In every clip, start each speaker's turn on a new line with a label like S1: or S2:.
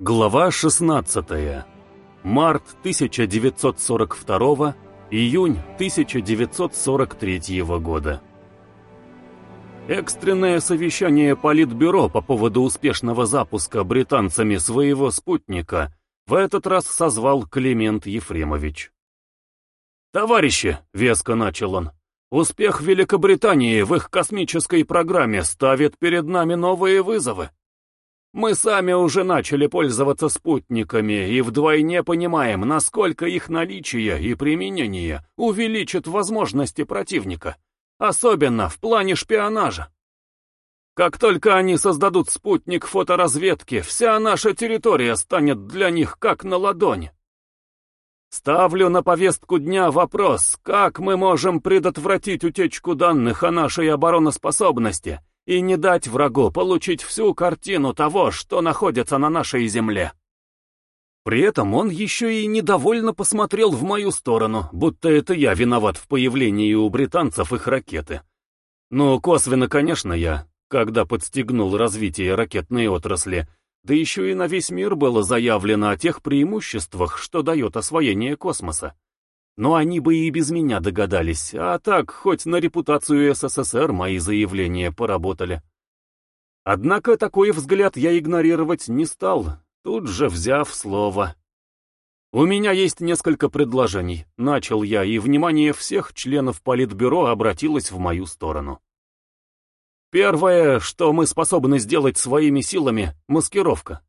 S1: Глава 16. Март 1942, июнь 1943 года. Экстренное совещание Политбюро по поводу успешного запуска британцами своего спутника в этот раз созвал Климент Ефремович. «Товарищи», — веско начал он, — «успех Великобритании в их космической программе ставит перед нами новые вызовы. Мы сами уже начали пользоваться спутниками и вдвойне понимаем, насколько их наличие и применение увеличат возможности противника, особенно в плане шпионажа. Как только они создадут спутник фоторазведки, вся наша территория станет для них как на ладони. Ставлю на повестку дня вопрос, как мы можем предотвратить утечку данных о нашей обороноспособности и не дать врагу получить всю картину того, что находится на нашей земле. При этом он еще и недовольно посмотрел в мою сторону, будто это я виноват в появлении у британцев их ракеты. Ну, косвенно, конечно, я, когда подстегнул развитие ракетной отрасли, да еще и на весь мир было заявлено о тех преимуществах, что дает освоение космоса. Но они бы и без меня догадались, а так хоть на репутацию СССР мои заявления поработали. Однако такой взгляд я игнорировать не стал, тут же взяв слово. «У меня есть несколько предложений», — начал я, и внимание всех членов Политбюро обратилось в мою сторону. Первое, что мы способны сделать своими силами — маскировка.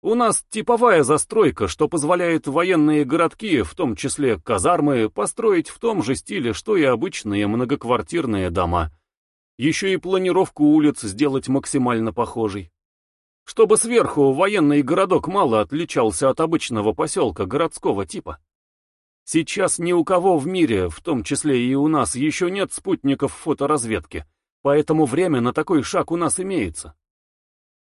S1: У нас типовая застройка, что позволяет военные городки, в том числе казармы, построить в том же стиле, что и обычные многоквартирные дома. Еще и планировку улиц сделать максимально похожей. Чтобы сверху военный городок мало отличался от обычного поселка городского типа. Сейчас ни у кого в мире, в том числе и у нас, еще нет спутников фоторазведки, поэтому время на такой шаг у нас имеется.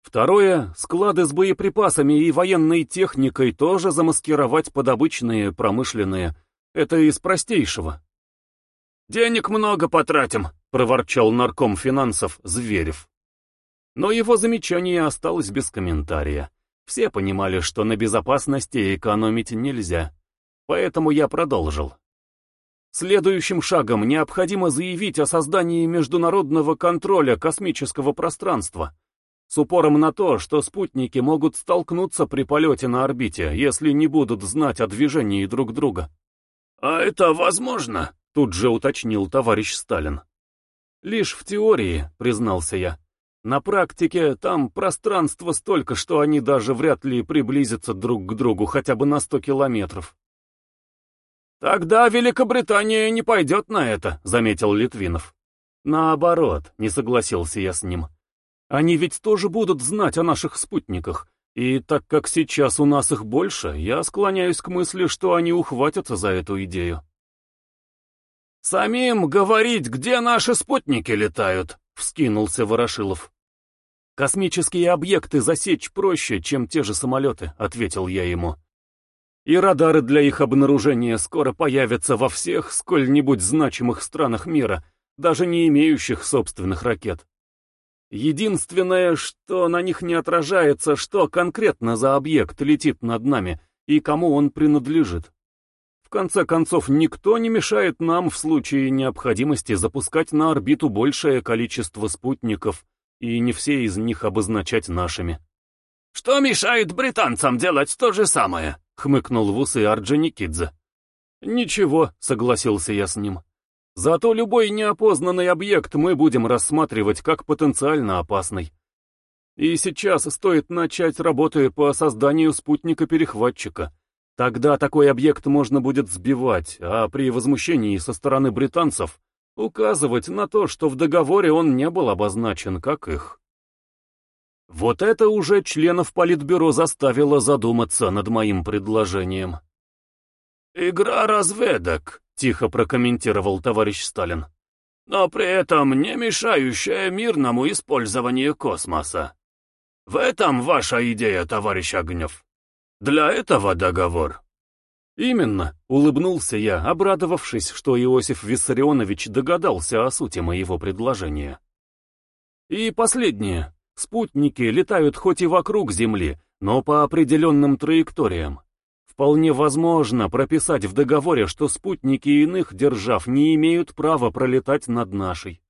S1: Второе, склады с боеприпасами и военной техникой тоже замаскировать под обычные промышленные. Это из простейшего. «Денег много потратим», — проворчал нарком финансов Зверев. Но его замечание осталось без комментария. Все понимали, что на безопасности экономить нельзя. Поэтому я продолжил. Следующим шагом необходимо заявить о создании международного контроля космического пространства — с упором на то, что спутники могут столкнуться при полете на орбите, если не будут знать о движении друг друга. «А это возможно?» — тут же уточнил товарищ Сталин. «Лишь в теории», — признался я. «На практике там пространство столько, что они даже вряд ли приблизятся друг к другу хотя бы на сто километров». «Тогда Великобритания не пойдет на это», — заметил Литвинов. «Наоборот», — не согласился я с ним. Они ведь тоже будут знать о наших спутниках, и так как сейчас у нас их больше, я склоняюсь к мысли, что они ухватятся за эту идею. «Самим говорить, где наши спутники летают», — вскинулся Ворошилов. «Космические объекты засечь проще, чем те же самолеты», — ответил я ему. «И радары для их обнаружения скоро появятся во всех сколь-нибудь значимых странах мира, даже не имеющих собственных ракет. Единственное, что на них не отражается, что конкретно за объект летит над нами и кому он принадлежит. В конце концов, никто не мешает нам в случае необходимости запускать на орбиту большее количество спутников и не все из них обозначать нашими. «Что мешает британцам делать то же самое?» — хмыкнул в усы Орджоникидзе. «Ничего», — согласился я с ним. Зато любой неопознанный объект мы будем рассматривать как потенциально опасный. И сейчас стоит начать работы по созданию спутника-перехватчика. Тогда такой объект можно будет сбивать, а при возмущении со стороны британцев указывать на то, что в договоре он не был обозначен как их. Вот это уже членов Политбюро заставило задуматься над моим предложением. «Игра разведок», тихо прокомментировал товарищ Сталин. Но при этом не мешающая мирному использованию космоса. В этом ваша идея, товарищ Огнев. Для этого договор. Именно, улыбнулся я, обрадовавшись, что Иосиф Виссарионович догадался о сути моего предложения. И последнее. Спутники летают хоть и вокруг Земли, но по определенным траекториям. Вполне возможно прописать в договоре, что спутники иных держав не имеют права пролетать над нашей.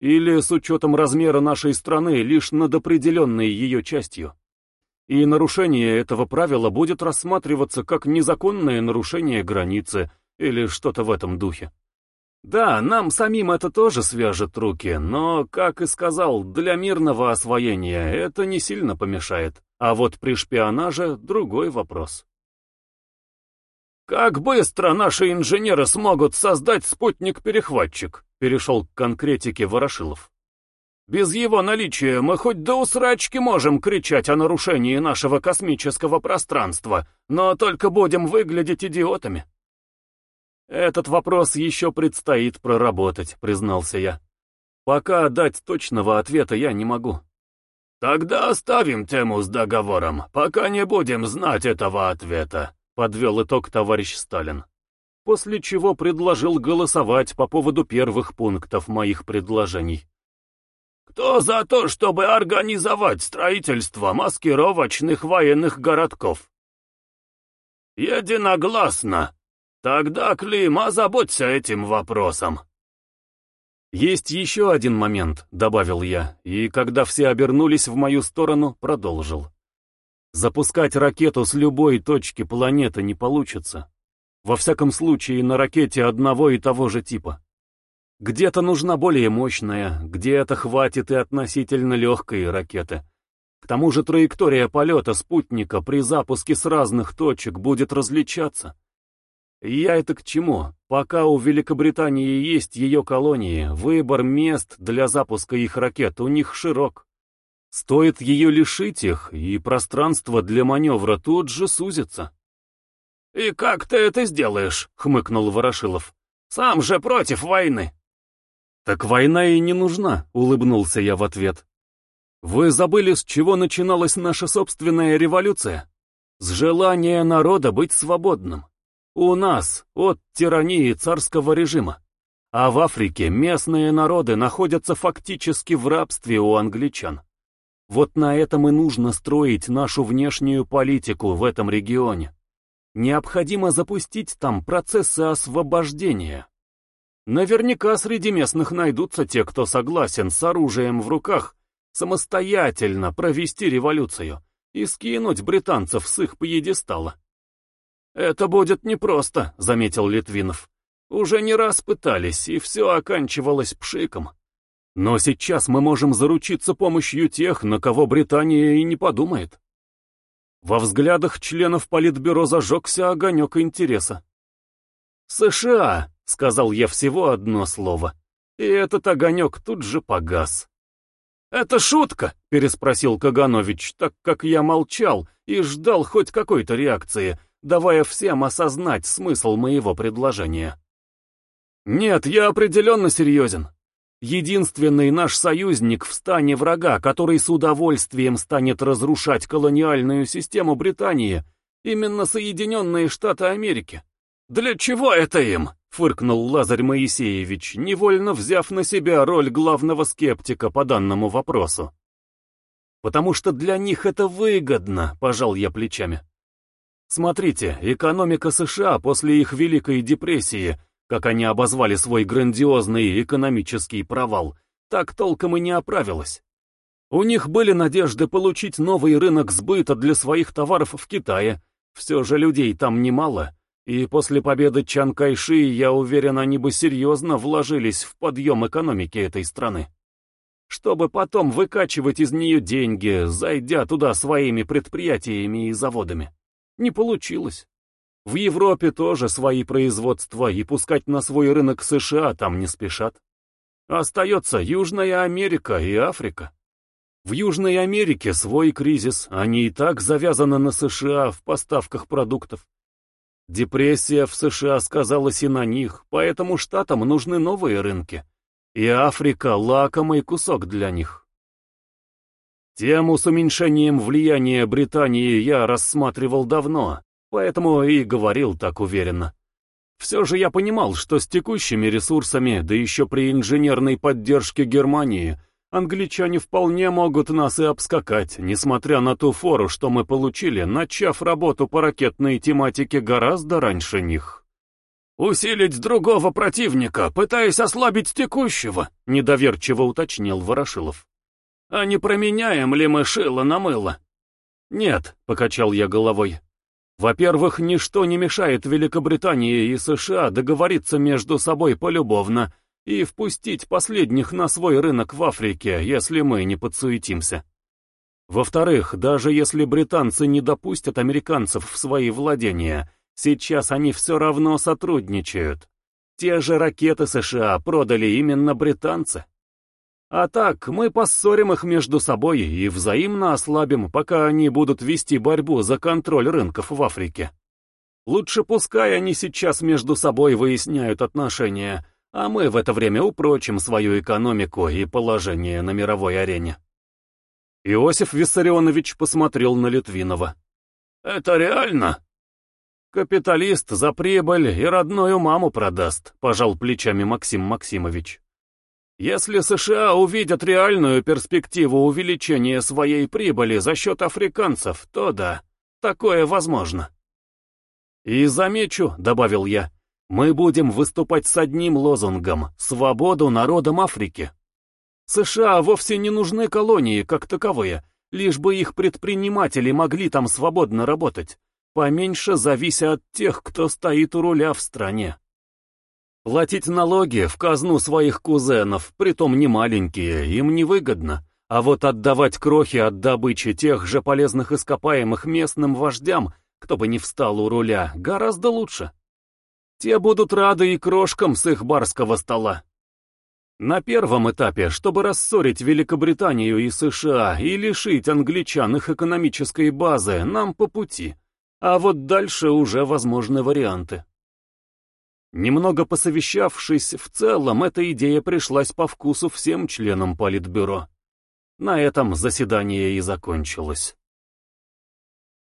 S1: Или с учетом размера нашей страны лишь над определенной ее частью. И нарушение этого правила будет рассматриваться как незаконное нарушение границы или что-то в этом духе. Да, нам самим это тоже свяжет руки, но, как и сказал, для мирного освоения это не сильно помешает. А вот при шпионаже другой вопрос. «Как быстро наши инженеры смогут создать спутник-перехватчик?» перешел к конкретике Ворошилов. «Без его наличия мы хоть до усрачки можем кричать о нарушении нашего космического пространства, но только будем выглядеть идиотами». «Этот вопрос еще предстоит проработать», — признался я. «Пока дать точного ответа я не могу». «Тогда оставим тему с договором, пока не будем знать этого ответа», подвел итог товарищ Сталин. После чего предложил голосовать по поводу первых пунктов моих предложений. Кто за то, чтобы организовать строительство маскировочных военных городков? Единогласно. Тогда, Клим, озаботься этим вопросом. «Есть еще один момент», — добавил я, и, когда все обернулись в мою сторону, продолжил. Запускать ракету с любой точки планеты не получится. Во всяком случае, на ракете одного и того же типа. Где-то нужна более мощная, где-то хватит и относительно легкой ракеты. К тому же траектория полета спутника при запуске с разных точек будет различаться. Я это к чему? Пока у Великобритании есть ее колонии, выбор мест для запуска их ракет у них широк. Стоит ее лишить их, и пространство для маневра тут же сузится. «И как ты это сделаешь?» — хмыкнул Ворошилов. «Сам же против войны». «Так война и не нужна», — улыбнулся я в ответ. «Вы забыли, с чего начиналась наша собственная революция? С желания народа быть свободным. У нас от тирании царского режима. А в Африке местные народы находятся фактически в рабстве у англичан. Вот на этом и нужно строить нашу внешнюю политику в этом регионе. Необходимо запустить там процессы освобождения. Наверняка среди местных найдутся те, кто согласен с оружием в руках самостоятельно провести революцию и скинуть британцев с их пьедестала. «Это будет непросто», — заметил Литвинов. «Уже не раз пытались, и все оканчивалось пшиком. Но сейчас мы можем заручиться помощью тех, на кого Британия и не подумает. Во взглядах членов Политбюро зажегся огонек интереса. «США», — сказал я всего одно слово, и этот огонек тут же погас. «Это шутка?» — переспросил Каганович, так как я молчал и ждал хоть какой-то реакции, давая всем осознать смысл моего предложения. «Нет, я определенно серьезен. Единственный наш союзник в стане врага, который с удовольствием станет разрушать колониальную систему Британии, именно Соединенные Штаты Америки. «Для чего это им?» — фыркнул Лазарь Моисеевич, невольно взяв на себя роль главного скептика по данному вопросу. «Потому что для них это выгодно», — пожал я плечами. Смотрите, экономика США после их Великой депрессии — как они обозвали свой грандиозный экономический провал, так толком и не оправилась. У них были надежды получить новый рынок сбыта для своих товаров в Китае, все же людей там немало, и после победы Чан Кайши, я уверен, они бы серьезно вложились в подъем экономики этой страны. Чтобы потом выкачивать из нее деньги, зайдя туда своими предприятиями и заводами. Не получилось. В Европе тоже свои производства, и пускать на свой рынок США там не спешат. Остается Южная Америка и Африка. В Южной Америке свой кризис, они и так завязаны на США в поставках продуктов. Депрессия в США сказалась и на них, поэтому штатам нужны новые рынки. И Африка — лакомый кусок для них. Тему с уменьшением влияния Британии я рассматривал давно, Поэтому и говорил так уверенно. Все же я понимал, что с текущими ресурсами, да еще при инженерной поддержке Германии, Англичане вполне могут нас и обскакать, несмотря на ту фору, что мы получили, начав работу по ракетной тематике гораздо раньше них. «Усилить другого противника, пытаясь ослабить текущего», — недоверчиво уточнил Ворошилов. «А не променяем ли мы шило на мыло?» «Нет», — покачал я головой. «Во-первых, ничто не мешает Великобритании и США договориться между собой полюбовно и впустить последних на свой рынок в Африке, если мы не подсуетимся. Во-вторых, даже если британцы не допустят американцев в свои владения, Сейчас они все равно сотрудничают. Те же ракеты США продали именно британцы. А так, мы поссорим их между собой и взаимно ослабим, пока они будут вести борьбу за контроль рынков в Африке. Лучше пускай они сейчас между собой выясняют отношения, а мы в это время упрочим свою экономику и положение на мировой арене. Иосиф Виссарионович посмотрел на Литвинова. «Это реально?» «Капиталист за прибыль и родную маму продаст», — пожал плечами Максим Максимович. «Если США увидят реальную перспективу увеличения своей прибыли за счет африканцев, то да, такое возможно». «И замечу», — добавил я, — «мы будем выступать с одним лозунгом — свободу народам Африки». США вовсе не нужны колонии как таковые, лишь бы их предприниматели могли там свободно работать поменьше завися от тех, кто стоит у руля в стране. Платить налоги в казну своих кузенов, притом не маленькие, им невыгодно, а вот отдавать крохи от добычи тех же полезных ископаемых местным вождям, кто бы не встал у руля, гораздо лучше. Те будут рады и крошкам с их барского стола. На первом этапе, чтобы рассорить Великобританию и США и лишить англичан их экономической базы, нам по пути. А вот дальше уже возможны варианты. Немного посовещавшись, в целом эта идея пришлась по вкусу всем членам Политбюро. На этом заседание и закончилось.